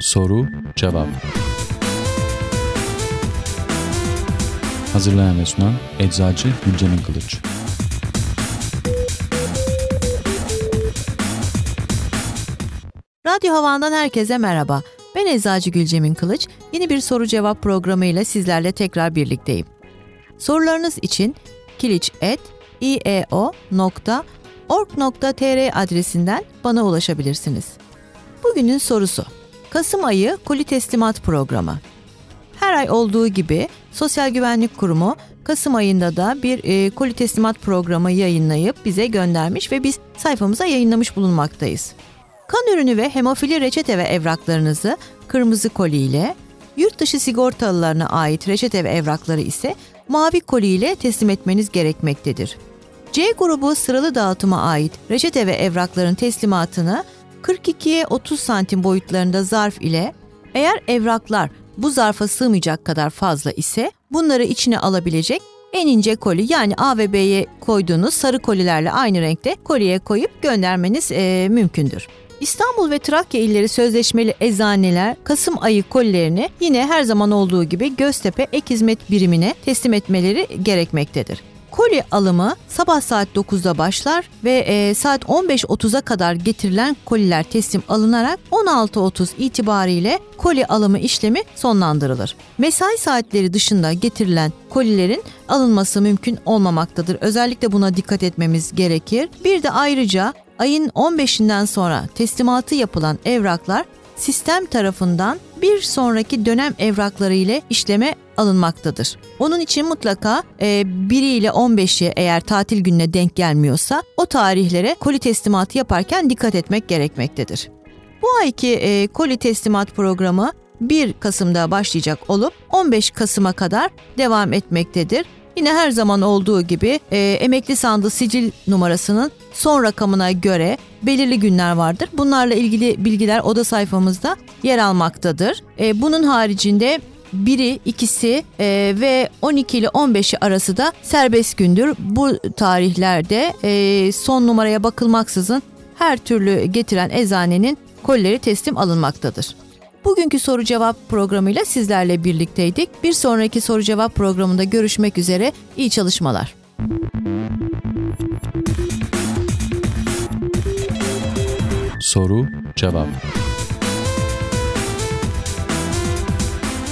Soru Cevap Hazırlayan ve sunan Eczacı Gülcemin Kılıç Radyo Havan'dan herkese merhaba. Ben Eczacı Gülcemin Kılıç. Yeni bir soru cevap programıyla sizlerle tekrar birlikteyim. Sorularınız için kiliç.ieo.org.tr adresinden bana ulaşabilirsiniz. Bugünün sorusu. Kasım ayı koli teslimat programı. Her ay olduğu gibi Sosyal Güvenlik Kurumu Kasım ayında da bir e, koli teslimat programı yayınlayıp bize göndermiş ve biz sayfamıza yayınlamış bulunmaktayız. Kan ürünü ve hemofili reçete ve evraklarınızı kırmızı koli ile, yurt dışı sigortalılarına ait reçete ve evrakları ise mavi koli ile teslim etmeniz gerekmektedir. C grubu sıralı dağıtıma ait reçete ve evrakların teslimatını 42'ye 30 santim boyutlarında zarf ile eğer evraklar bu zarfa sığmayacak kadar fazla ise bunları içine alabilecek en ince koli yani A ve B'ye koyduğunuz sarı kolilerle aynı renkte koliye koyup göndermeniz e, mümkündür. İstanbul ve Trakya illeri sözleşmeli eczaneler Kasım ayı kolilerini yine her zaman olduğu gibi Göztepe Ek Hizmet Birimine teslim etmeleri gerekmektedir. Koli alımı sabah saat 9'da başlar ve e, saat 15.30'a kadar getirilen koliler teslim alınarak 16.30 itibariyle koli alımı işlemi sonlandırılır. Mesai saatleri dışında getirilen kolilerin alınması mümkün olmamaktadır. Özellikle buna dikkat etmemiz gerekir. Bir de ayrıca ayın 15'inden sonra teslimatı yapılan evraklar sistem tarafından bir sonraki dönem evrakları ile işleme alınmaktadır. Onun için mutlaka e, 1 ile 15'i eğer tatil gününe denk gelmiyorsa o tarihlere koli teslimatı yaparken dikkat etmek gerekmektedir. Bu ayki e, koli teslimat programı 1 Kasım'da başlayacak olup 15 Kasım'a kadar devam etmektedir. Yine her zaman olduğu gibi e, emekli sandığı sicil numarasının son rakamına göre belirli günler vardır. Bunlarla ilgili bilgiler oda sayfamızda yer almaktadır. E, bunun haricinde biri, ikisi e, ve 12 ile 15'i arası da serbest gündür. Bu tarihlerde e, son numaraya bakılmaksızın her türlü getiren eczanenin kolleri teslim alınmaktadır. Bugünkü soru cevap programıyla sizlerle birlikteydik. Bir sonraki soru cevap programında görüşmek üzere. İyi çalışmalar. Soru cevap